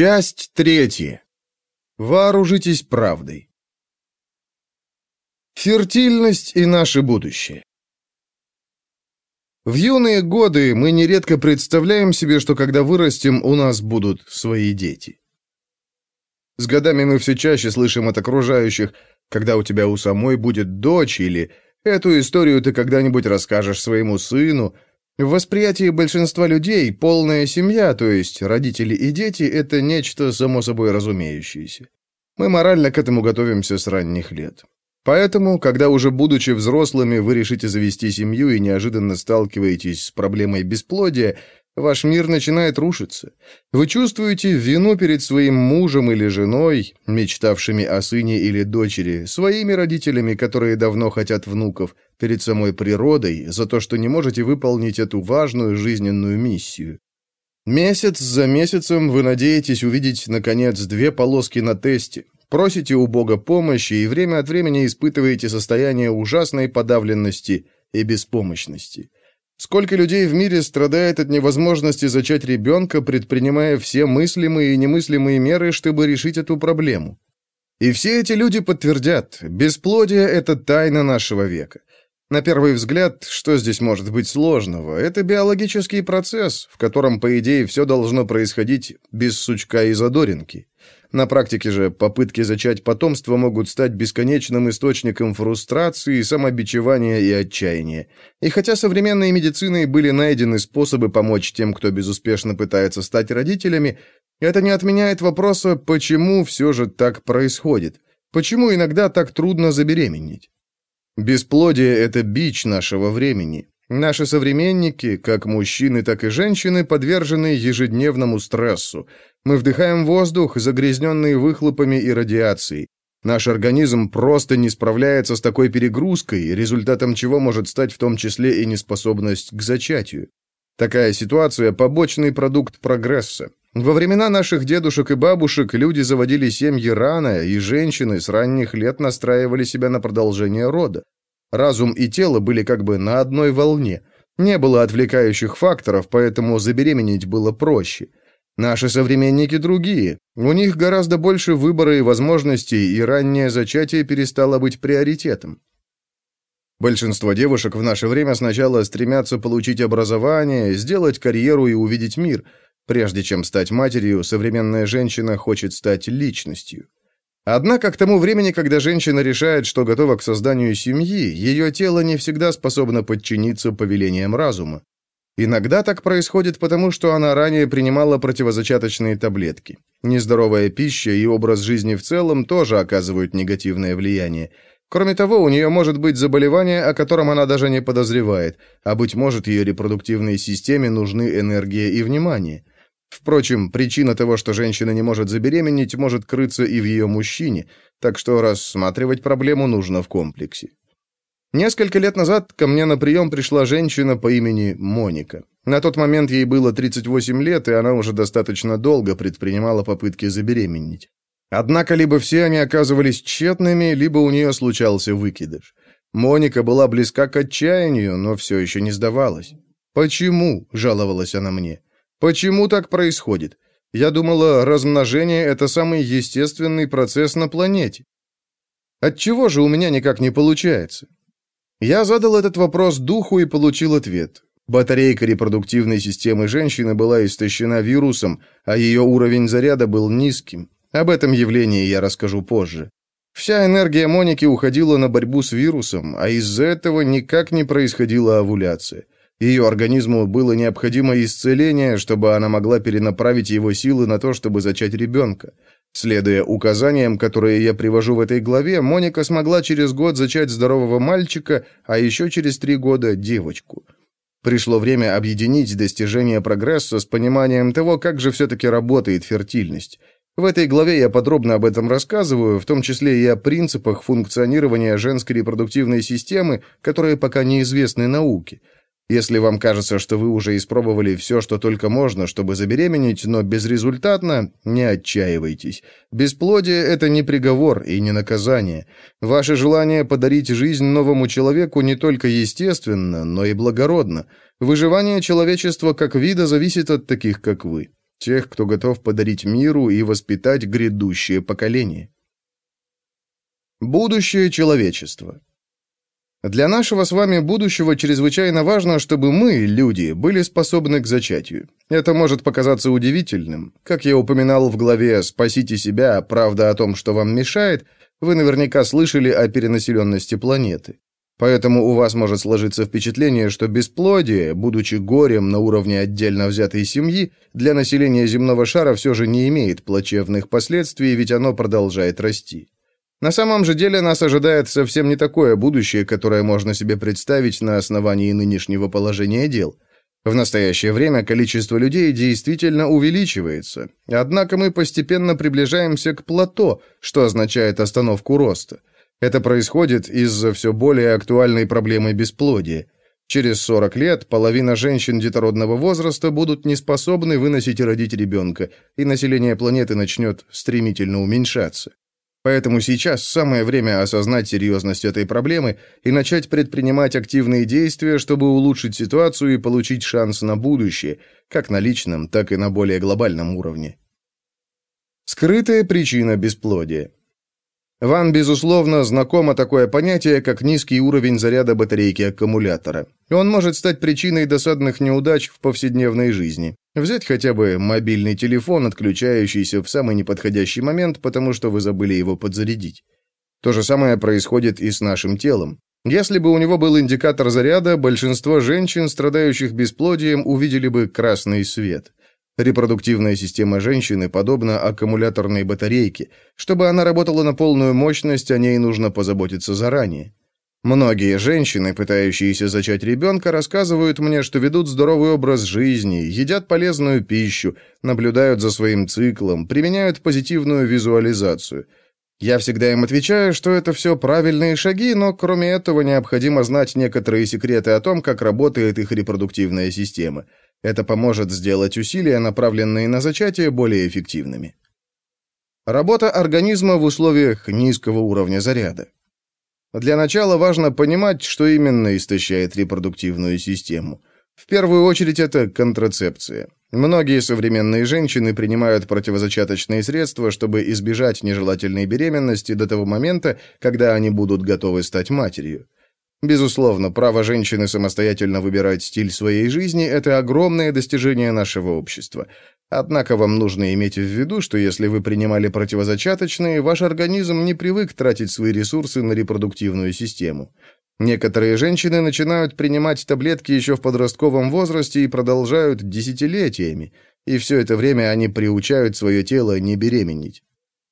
Часть третья. Вооружитесь правдой. Фертильность и наше будущее. В юные годы мы нередко представляем себе, что когда вырастем, у нас будут свои дети. С годами мы все чаще слышим от окружающих, когда у тебя у самой будет дочь, или «эту историю ты когда-нибудь расскажешь своему сыну», в восприятии большинства людей полная семья, то есть родители и дети, это нечто само собой разумеющееся. Мы морально к этому готовимся с ранних лет. Поэтому, когда уже будучи взрослыми, вы решите завести семью и неожиданно сталкиваетесь с проблемой бесплодия, Ваш мир начинает рушиться. Вы чувствуете вину перед своим мужем или женой, мечтавшими о сыне или дочери, своими родителями, которые давно хотят внуков, перед самой природой, за то, что не можете выполнить эту важную жизненную миссию. Месяц за месяцем вы надеетесь увидеть, наконец, две полоски на тесте, просите у Бога помощи и время от времени испытываете состояние ужасной подавленности и беспомощности. Сколько людей в мире страдает от невозможности зачать ребенка, предпринимая все мыслимые и немыслимые меры, чтобы решить эту проблему? И все эти люди подтвердят, бесплодие – это тайна нашего века. На первый взгляд, что здесь может быть сложного? Это биологический процесс, в котором, по идее, все должно происходить без сучка и задоринки. На практике же попытки зачать потомство могут стать бесконечным источником фрустрации, самобичевания и отчаяния. И хотя современной медициной были найдены способы помочь тем, кто безуспешно пытается стать родителями, это не отменяет вопроса, почему все же так происходит. Почему иногда так трудно забеременеть? Бесплодие – это бич нашего времени. Наши современники, как мужчины, так и женщины, подвержены ежедневному стрессу. Мы вдыхаем воздух, загрязненный выхлопами и радиацией. Наш организм просто не справляется с такой перегрузкой, результатом чего может стать в том числе и неспособность к зачатию. Такая ситуация – побочный продукт прогресса. Во времена наших дедушек и бабушек люди заводили семьи рано, и женщины с ранних лет настраивали себя на продолжение рода. Разум и тело были как бы на одной волне. Не было отвлекающих факторов, поэтому забеременеть было проще. Наши современники другие. У них гораздо больше выбора и возможностей, и раннее зачатие перестало быть приоритетом. Большинство девушек в наше время сначала стремятся получить образование, сделать карьеру и увидеть мир. Прежде чем стать матерью, современная женщина хочет стать личностью. Однако к тому времени, когда женщина решает, что готова к созданию семьи, ее тело не всегда способно подчиниться повелениям разума. Иногда так происходит потому, что она ранее принимала противозачаточные таблетки. Нездоровая пища и образ жизни в целом тоже оказывают негативное влияние. Кроме того, у нее может быть заболевание, о котором она даже не подозревает, а, быть может, ее репродуктивной системе нужны энергия и внимание. Впрочем, причина того, что женщина не может забеременеть, может крыться и в ее мужчине, так что рассматривать проблему нужно в комплексе. Несколько лет назад ко мне на прием пришла женщина по имени Моника. На тот момент ей было 38 лет, и она уже достаточно долго предпринимала попытки забеременеть. Однако либо все они оказывались тщетными, либо у нее случался выкидыш. Моника была близка к отчаянию, но все еще не сдавалась. «Почему?» – жаловалась она мне. Почему так происходит? Я думала, размножение – это самый естественный процесс на планете. Отчего же у меня никак не получается? Я задал этот вопрос духу и получил ответ. Батарейка репродуктивной системы женщины была истощена вирусом, а ее уровень заряда был низким. Об этом явлении я расскажу позже. Вся энергия Моники уходила на борьбу с вирусом, а из-за этого никак не происходила овуляция. Ее организму было необходимо исцеление, чтобы она могла перенаправить его силы на то, чтобы зачать ребенка. Следуя указаниям, которые я привожу в этой главе, Моника смогла через год зачать здорового мальчика, а еще через три года – девочку. Пришло время объединить достижения прогресса с пониманием того, как же все-таки работает фертильность. В этой главе я подробно об этом рассказываю, в том числе и о принципах функционирования женской репродуктивной системы, которые пока неизвестны науке – если вам кажется, что вы уже испробовали все, что только можно, чтобы забеременеть, но безрезультатно, не отчаивайтесь. Бесплодие – это не приговор и не наказание. Ваше желание подарить жизнь новому человеку не только естественно, но и благородно. Выживание человечества как вида зависит от таких, как вы. тех, кто готов подарить миру и воспитать грядущее поколение. Будущее человечества. Для нашего с вами будущего чрезвычайно важно, чтобы мы, люди, были способны к зачатию. Это может показаться удивительным. Как я упоминал в главе «Спасите себя. Правда о том, что вам мешает», вы наверняка слышали о перенаселенности планеты. Поэтому у вас может сложиться впечатление, что бесплодие, будучи горем на уровне отдельно взятой семьи, для населения земного шара все же не имеет плачевных последствий, ведь оно продолжает расти. На самом же деле нас ожидает совсем не такое будущее, которое можно себе представить на основании нынешнего положения дел. В настоящее время количество людей действительно увеличивается, однако мы постепенно приближаемся к плато, что означает остановку роста. Это происходит из-за все более актуальной проблемы бесплодия. Через 40 лет половина женщин детородного возраста будут неспособны выносить и родить ребенка, и население планеты начнет стремительно уменьшаться. Поэтому сейчас самое время осознать серьезность этой проблемы и начать предпринимать активные действия, чтобы улучшить ситуацию и получить шанс на будущее, как на личном, так и на более глобальном уровне. Скрытая причина бесплодия. Вам, безусловно, знакомо такое понятие, как низкий уровень заряда батарейки аккумулятора. Он может стать причиной досадных неудач в повседневной жизни. Взять хотя бы мобильный телефон, отключающийся в самый неподходящий момент, потому что вы забыли его подзарядить. То же самое происходит и с нашим телом. Если бы у него был индикатор заряда, большинство женщин, страдающих бесплодием, увидели бы красный свет. Репродуктивная система женщины подобна аккумуляторной батарейке. Чтобы она работала на полную мощность, о ней нужно позаботиться заранее. Многие женщины, пытающиеся зачать ребенка, рассказывают мне, что ведут здоровый образ жизни, едят полезную пищу, наблюдают за своим циклом, применяют позитивную визуализацию. Я всегда им отвечаю, что это все правильные шаги, но кроме этого необходимо знать некоторые секреты о том, как работает их репродуктивная система – это поможет сделать усилия, направленные на зачатие, более эффективными. Работа организма в условиях низкого уровня заряда. Для начала важно понимать, что именно истощает репродуктивную систему. В первую очередь это контрацепция. Многие современные женщины принимают противозачаточные средства, чтобы избежать нежелательной беременности до того момента, когда они будут готовы стать матерью. Безусловно, право женщины самостоятельно выбирать стиль своей жизни – это огромное достижение нашего общества. Однако вам нужно иметь в виду, что если вы принимали противозачаточные, ваш организм не привык тратить свои ресурсы на репродуктивную систему. Некоторые женщины начинают принимать таблетки еще в подростковом возрасте и продолжают десятилетиями, и все это время они приучают свое тело не беременеть.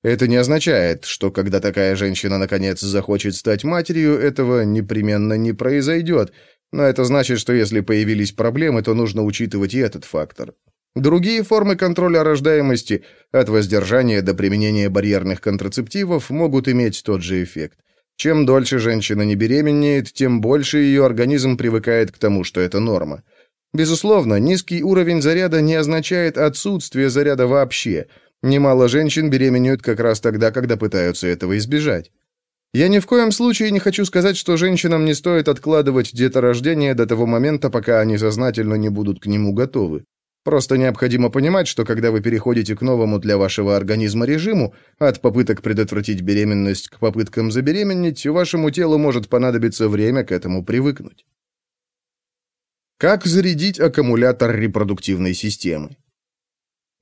Это не означает, что когда такая женщина наконец захочет стать матерью, этого непременно не произойдет, но это значит, что если появились проблемы, то нужно учитывать и этот фактор. Другие формы контроля рождаемости, от воздержания до применения барьерных контрацептивов, могут иметь тот же эффект. Чем дольше женщина не беременеет, тем больше ее организм привыкает к тому, что это норма. Безусловно, низкий уровень заряда не означает отсутствие заряда вообще – Немало женщин беременеют как раз тогда, когда пытаются этого избежать. Я ни в коем случае не хочу сказать, что женщинам не стоит откладывать деторождение до того момента, пока они сознательно не будут к нему готовы. Просто необходимо понимать, что когда вы переходите к новому для вашего организма режиму, от попыток предотвратить беременность к попыткам забеременеть, вашему телу может понадобиться время к этому привыкнуть. Как зарядить аккумулятор репродуктивной системы?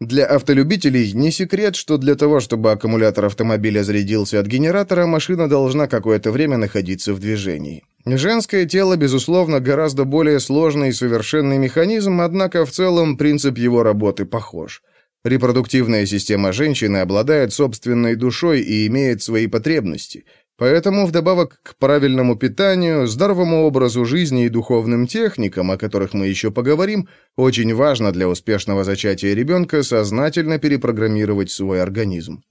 Для автолюбителей не секрет, что для того, чтобы аккумулятор автомобиля зарядился от генератора, машина должна какое-то время находиться в движении. Женское тело, безусловно, гораздо более сложный и совершенный механизм, однако в целом принцип его работы похож. Репродуктивная система женщины обладает собственной душой и имеет свои потребности – Поэтому, вдобавок к правильному питанию, здоровому образу жизни и духовным техникам, о которых мы еще поговорим, очень важно для успешного зачатия ребенка сознательно перепрограммировать свой организм.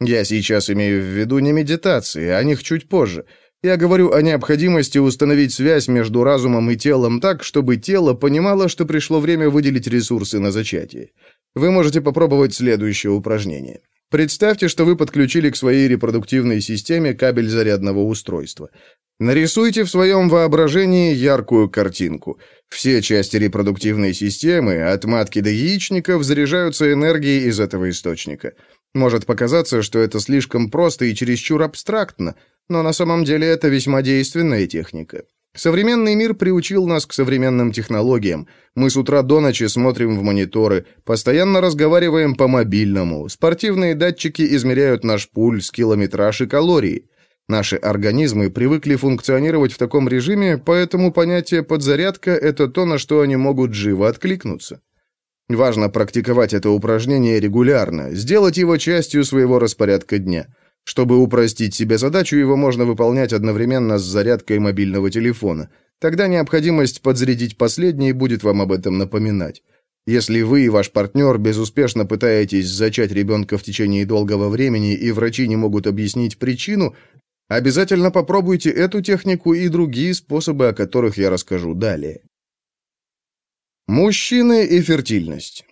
Я сейчас имею в виду не медитации, о них чуть позже. Я говорю о необходимости установить связь между разумом и телом так, чтобы тело понимало, что пришло время выделить ресурсы на зачатие. Вы можете попробовать следующее упражнение. Представьте, что вы подключили к своей репродуктивной системе кабель зарядного устройства. Нарисуйте в своем воображении яркую картинку. Все части репродуктивной системы, от матки до яичников, заряжаются энергией из этого источника. Может показаться, что это слишком просто и чересчур абстрактно, но на самом деле это весьма действенная техника. Современный мир приучил нас к современным технологиям. Мы с утра до ночи смотрим в мониторы, постоянно разговариваем по мобильному. Спортивные датчики измеряют наш пульс, километраж и калории. Наши организмы привыкли функционировать в таком режиме, поэтому понятие «подзарядка» — это то, на что они могут живо откликнуться. Важно практиковать это упражнение регулярно, сделать его частью своего распорядка дня. Чтобы упростить себе задачу, его можно выполнять одновременно с зарядкой мобильного телефона. Тогда необходимость подзарядить последний будет вам об этом напоминать. Если вы и ваш партнер безуспешно пытаетесь зачать ребенка в течение долгого времени и врачи не могут объяснить причину, Обязательно попробуйте эту технику и другие способы, о которых я расскажу далее. Мужчины и фертильность.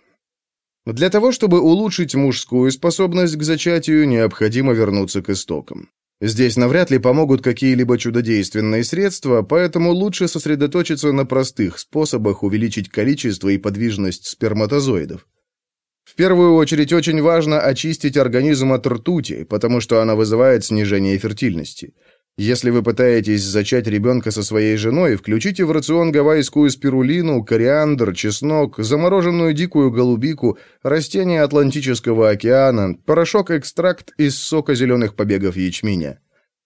Для того, чтобы улучшить мужскую способность к зачатию, необходимо вернуться к истокам. Здесь навряд ли помогут какие-либо чудодейственные средства, поэтому лучше сосредоточиться на простых способах увеличить количество и подвижность сперматозоидов. В первую очередь очень важно очистить организм от ртути, потому что она вызывает снижение фертильности. Если вы пытаетесь зачать ребенка со своей женой, включите в рацион гавайскую спирулину, кориандр, чеснок, замороженную дикую голубику, растения Атлантического океана, порошок-экстракт из сока зеленых побегов ячменя.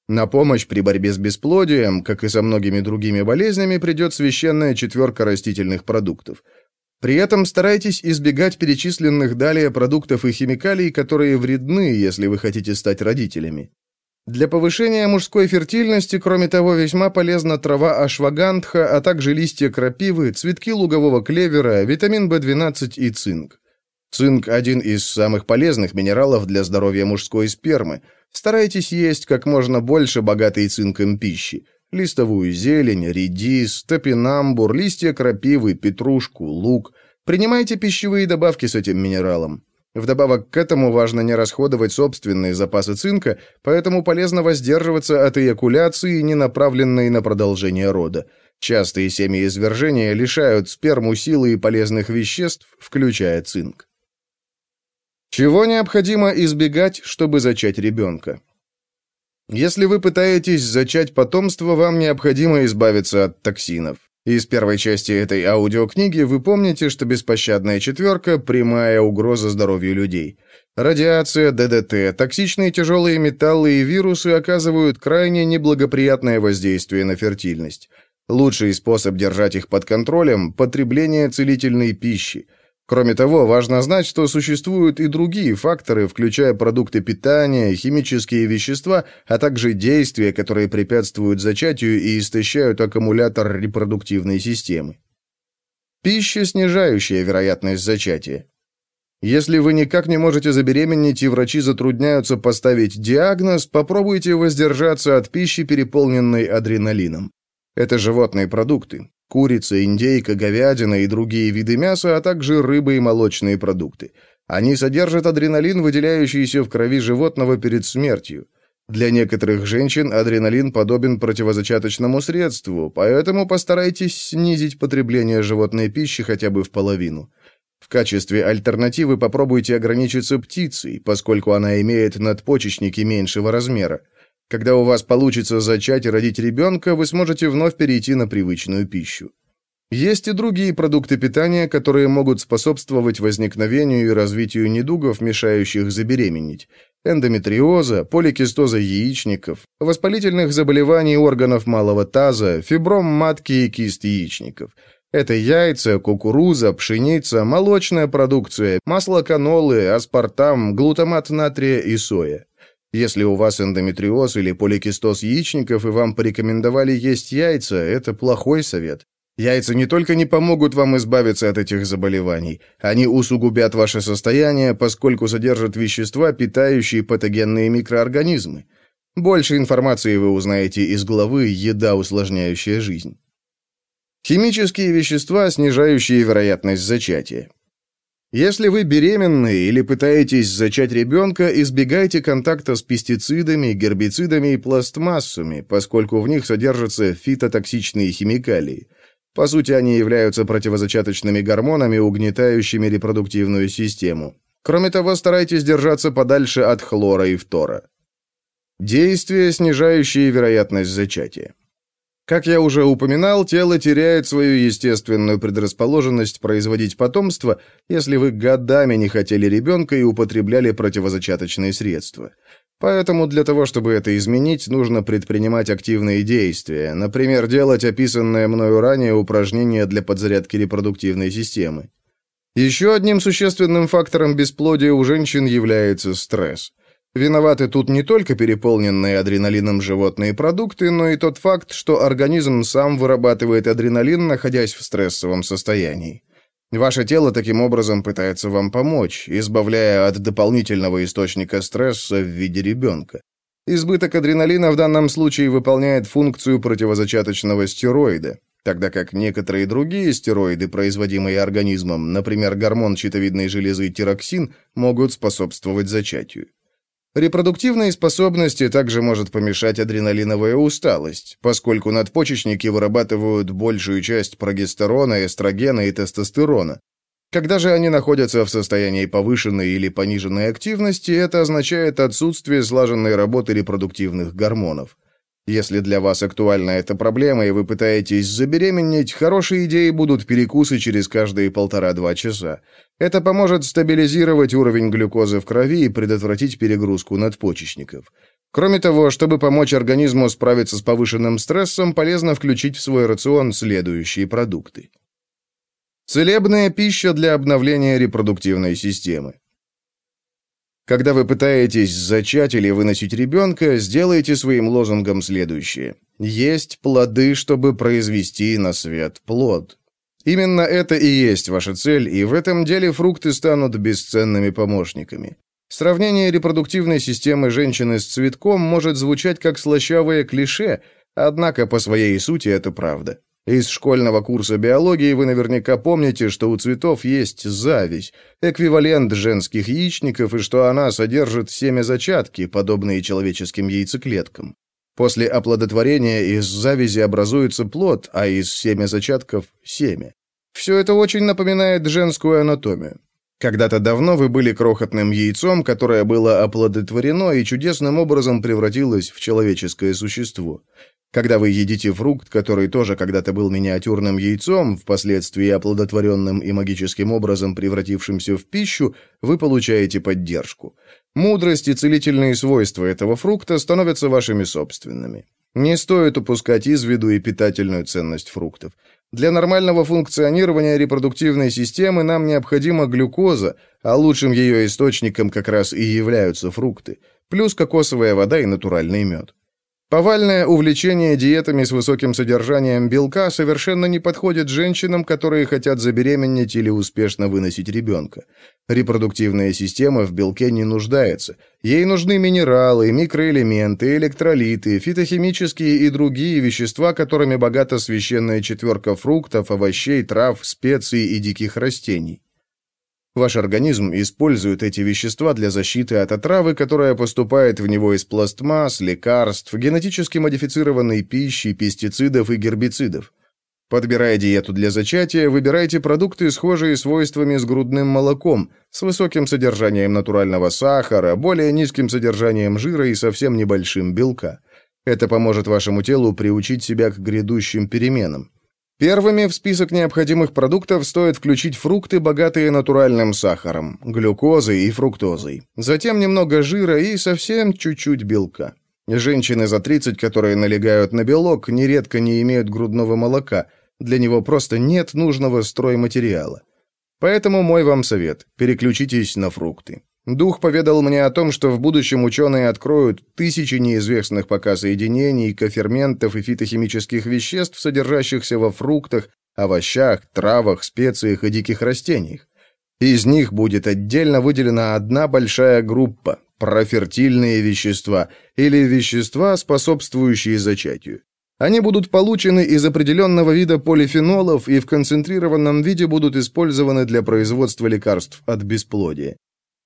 На помощь при борьбе с бесплодием, как и со многими другими болезнями, придет священная четверка растительных продуктов – при этом старайтесь избегать перечисленных далее продуктов и химикалий, которые вредны, если вы хотите стать родителями. Для повышения мужской фертильности, кроме того, весьма полезна трава ашвагандха, а также листья крапивы, цветки лугового клевера, витамин В12 и цинк. Цинк – один из самых полезных минералов для здоровья мужской спермы. Старайтесь есть как можно больше богатой цинком пищи листовую зелень, редис, топинамбур, листья крапивы, петрушку, лук. Принимайте пищевые добавки с этим минералом. Вдобавок к этому важно не расходовать собственные запасы цинка, поэтому полезно воздерживаться от эякуляции, не направленной на продолжение рода. Частые семяизвержения лишают сперму силы и полезных веществ, включая цинк. Чего необходимо избегать, чтобы зачать ребенка? Если вы пытаетесь зачать потомство, вам необходимо избавиться от токсинов. Из первой части этой аудиокниги вы помните, что беспощадная четверка – прямая угроза здоровью людей. Радиация, ДДТ, токсичные тяжелые металлы и вирусы оказывают крайне неблагоприятное воздействие на фертильность. Лучший способ держать их под контролем – потребление целительной пищи – Кроме того, важно знать, что существуют и другие факторы, включая продукты питания, химические вещества, а также действия, которые препятствуют зачатию и истощают аккумулятор репродуктивной системы. Пища, снижающая вероятность зачатия. Если вы никак не можете забеременеть и врачи затрудняются поставить диагноз, попробуйте воздержаться от пищи, переполненной адреналином. Это животные продукты. Курица, индейка, говядина и другие виды мяса, а также рыба и молочные продукты. Они содержат адреналин, выделяющийся в крови животного перед смертью. Для некоторых женщин адреналин подобен противозачаточному средству, поэтому постарайтесь снизить потребление животной пищи хотя бы в половину. В качестве альтернативы попробуйте ограничиться птицей, поскольку она имеет надпочечники меньшего размера. Когда у вас получится зачать и родить ребенка, вы сможете вновь перейти на привычную пищу. Есть и другие продукты питания, которые могут способствовать возникновению и развитию недугов, мешающих забеременеть. Эндометриоза, поликистоза яичников, воспалительных заболеваний органов малого таза, фибром матки и кист яичников. Это яйца, кукуруза, пшеница, молочная продукция, масло канолы, аспартам, глутамат натрия и соя. Если у вас эндометриоз или поликистоз яичников и вам порекомендовали есть яйца, это плохой совет. Яйца не только не помогут вам избавиться от этих заболеваний, они усугубят ваше состояние, поскольку содержат вещества, питающие патогенные микроорганизмы. Больше информации вы узнаете из главы «Еда, усложняющая жизнь». Химические вещества, снижающие вероятность зачатия. Если вы беременны или пытаетесь зачать ребенка, избегайте контакта с пестицидами, гербицидами и пластмассами, поскольку в них содержатся фитотоксичные химикалии. По сути, они являются противозачаточными гормонами, угнетающими репродуктивную систему. Кроме того, старайтесь держаться подальше от хлора и фтора. Действия, снижающие вероятность зачатия. Как я уже упоминал, тело теряет свою естественную предрасположенность производить потомство, если вы годами не хотели ребенка и употребляли противозачаточные средства. Поэтому для того, чтобы это изменить, нужно предпринимать активные действия, например, делать описанное мною ранее упражнение для подзарядки репродуктивной системы. Еще одним существенным фактором бесплодия у женщин является стресс. Виноваты тут не только переполненные адреналином животные продукты, но и тот факт, что организм сам вырабатывает адреналин, находясь в стрессовом состоянии. Ваше тело таким образом пытается вам помочь, избавляя от дополнительного источника стресса в виде ребенка. Избыток адреналина в данном случае выполняет функцию противозачаточного стероида, тогда как некоторые другие стероиды, производимые организмом, например, гормон щитовидной железы тироксин, могут способствовать зачатию. Репродуктивной способности также может помешать адреналиновая усталость, поскольку надпочечники вырабатывают большую часть прогестерона, эстрогена и тестостерона. Когда же они находятся в состоянии повышенной или пониженной активности, это означает отсутствие слаженной работы репродуктивных гормонов. Если для вас актуальна эта проблема и вы пытаетесь забеременеть, хорошие идеи будут перекусы через каждые полтора-два часа. Это поможет стабилизировать уровень глюкозы в крови и предотвратить перегрузку надпочечников. Кроме того, чтобы помочь организму справиться с повышенным стрессом, полезно включить в свой рацион следующие продукты. Целебная пища для обновления репродуктивной системы. Когда вы пытаетесь зачать или выносить ребенка, сделайте своим лозунгом следующее. Есть плоды, чтобы произвести на свет плод. Именно это и есть ваша цель, и в этом деле фрукты станут бесценными помощниками. Сравнение репродуктивной системы женщины с цветком может звучать как слащавое клише, однако по своей сути это правда. Из школьного курса биологии вы наверняка помните, что у цветов есть зависть, эквивалент женских яичников, и что она содержит семя-зачатки, подобные человеческим яйцеклеткам. После оплодотворения из завязи образуется плод, а из семя-зачатков – семя. Все это очень напоминает женскую анатомию. Когда-то давно вы были крохотным яйцом, которое было оплодотворено и чудесным образом превратилось в человеческое существо. Когда вы едите фрукт, который тоже когда-то был миниатюрным яйцом, впоследствии оплодотворенным и магическим образом превратившимся в пищу, вы получаете поддержку. Мудрость и целительные свойства этого фрукта становятся вашими собственными. Не стоит упускать из виду и питательную ценность фруктов. Для нормального функционирования репродуктивной системы нам необходима глюкоза, а лучшим ее источником как раз и являются фрукты, плюс кокосовая вода и натуральный мед. Повальное увлечение диетами с высоким содержанием белка совершенно не подходит женщинам, которые хотят забеременеть или успешно выносить ребенка. Репродуктивная система в белке не нуждается. Ей нужны минералы, микроэлементы, электролиты, фитохимические и другие вещества, которыми богата священная четверка фруктов, овощей, трав, специй и диких растений. Ваш организм использует эти вещества для защиты от отравы, которая поступает в него из пластмасс, лекарств, генетически модифицированной пищи, пестицидов и гербицидов. Подбирая диету для зачатия, выбирайте продукты, схожие свойствами с грудным молоком, с высоким содержанием натурального сахара, более низким содержанием жира и совсем небольшим белка. Это поможет вашему телу приучить себя к грядущим переменам. Первыми в список необходимых продуктов стоит включить фрукты, богатые натуральным сахаром, глюкозой и фруктозой. Затем немного жира и совсем чуть-чуть белка. Женщины за 30, которые налегают на белок, нередко не имеют грудного молока. Для него просто нет нужного стройматериала. Поэтому мой вам совет – переключитесь на фрукты. Дух поведал мне о том, что в будущем ученые откроют тысячи неизвестных пока соединений, коферментов и фитохимических веществ, содержащихся во фруктах, овощах, травах, специях и диких растениях. Из них будет отдельно выделена одна большая группа – профертильные вещества или вещества, способствующие зачатию. Они будут получены из определенного вида полифенолов и в концентрированном виде будут использованы для производства лекарств от бесплодия.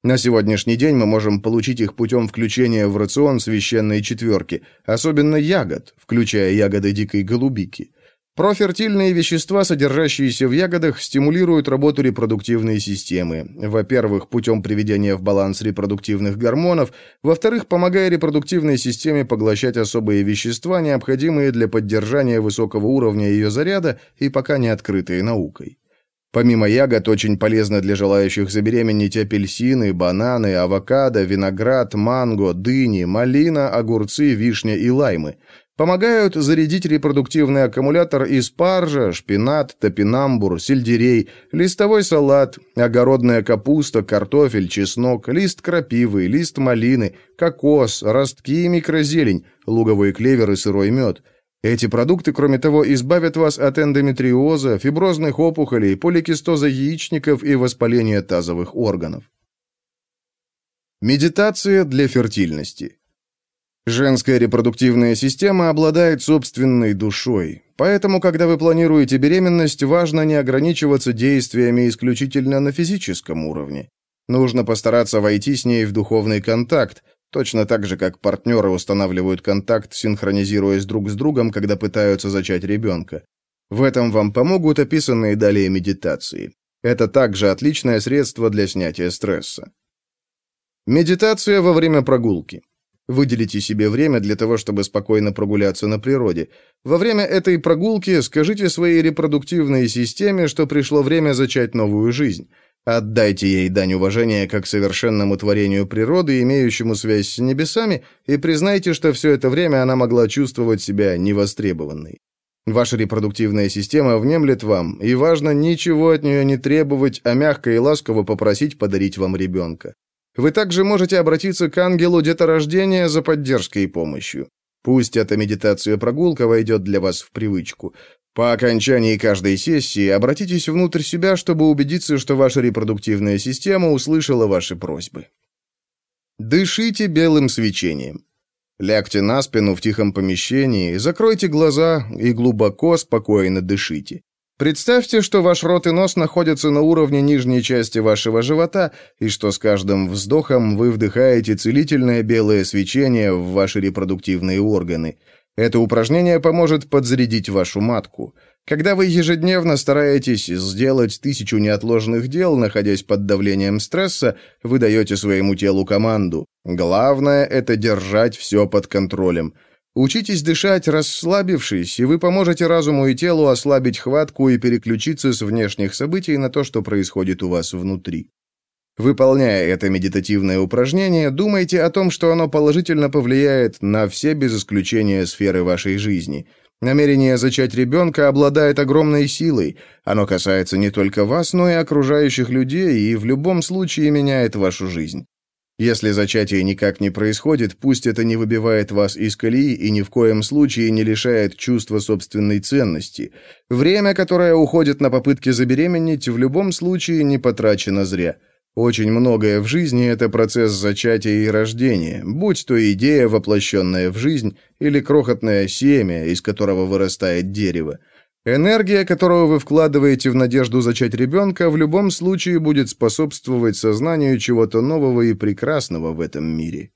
На сегодняшний день мы можем получить их путем включения в рацион священной четверки, особенно ягод, включая ягоды дикой голубики. Профертильные вещества, содержащиеся в ягодах, стимулируют работу репродуктивной системы. Во-первых, путем приведения в баланс репродуктивных гормонов, во-вторых, помогая репродуктивной системе поглощать особые вещества, необходимые для поддержания высокого уровня ее заряда и пока не открытые наукой. Помимо ягод, очень полезно для желающих забеременеть апельсины, бананы, авокадо, виноград, манго, дыни, малина, огурцы, вишня и лаймы – Помогают зарядить репродуктивный аккумулятор из спаржа, шпинат, топинамбур, сельдерей, листовой салат, огородная капуста, картофель, чеснок, лист крапивы, лист малины, кокос, ростки и микрозелень, луговой клевер и сырой мед. Эти продукты, кроме того, избавят вас от эндометриоза, фиброзных опухолей, поликистоза яичников и воспаления тазовых органов. Медитация для фертильности. Женская репродуктивная система обладает собственной душой, поэтому, когда вы планируете беременность, важно не ограничиваться действиями исключительно на физическом уровне. Нужно постараться войти с ней в духовный контакт, точно так же, как партнеры устанавливают контакт, синхронизируясь друг с другом, когда пытаются зачать ребенка. В этом вам помогут описанные далее медитации. Это также отличное средство для снятия стресса. Медитация во время прогулки. Выделите себе время для того, чтобы спокойно прогуляться на природе. Во время этой прогулки скажите своей репродуктивной системе, что пришло время зачать новую жизнь. Отдайте ей дань уважения как совершенному творению природы, имеющему связь с небесами, и признайте, что все это время она могла чувствовать себя невостребованной. Ваша репродуктивная система внемлет вам, и важно ничего от нее не требовать, а мягко и ласково попросить подарить вам ребенка. Вы также можете обратиться к ангелу деторождения за поддержкой и помощью. Пусть эта медитация-прогулка войдет для вас в привычку. По окончании каждой сессии обратитесь внутрь себя, чтобы убедиться, что ваша репродуктивная система услышала ваши просьбы. Дышите белым свечением. Лягте на спину в тихом помещении, закройте глаза и глубоко, спокойно дышите. Представьте, что ваш рот и нос находятся на уровне нижней части вашего живота, и что с каждым вздохом вы вдыхаете целительное белое свечение в ваши репродуктивные органы. Это упражнение поможет подзарядить вашу матку. Когда вы ежедневно стараетесь сделать тысячу неотложных дел, находясь под давлением стресса, вы даете своему телу команду. Главное – это держать все под контролем – Учитесь дышать, расслабившись, и вы поможете разуму и телу ослабить хватку и переключиться с внешних событий на то, что происходит у вас внутри. Выполняя это медитативное упражнение, думайте о том, что оно положительно повлияет на все без исключения сферы вашей жизни. Намерение зачать ребенка обладает огромной силой. Оно касается не только вас, но и окружающих людей и в любом случае меняет вашу жизнь. Если зачатие никак не происходит, пусть это не выбивает вас из колеи и ни в коем случае не лишает чувства собственной ценности. Время, которое уходит на попытки забеременеть, в любом случае не потрачено зря. Очень многое в жизни – это процесс зачатия и рождения, будь то идея, воплощенная в жизнь, или крохотное семя, из которого вырастает дерево. Энергия, которую вы вкладываете в надежду зачать ребенка, в любом случае будет способствовать сознанию чего-то нового и прекрасного в этом мире.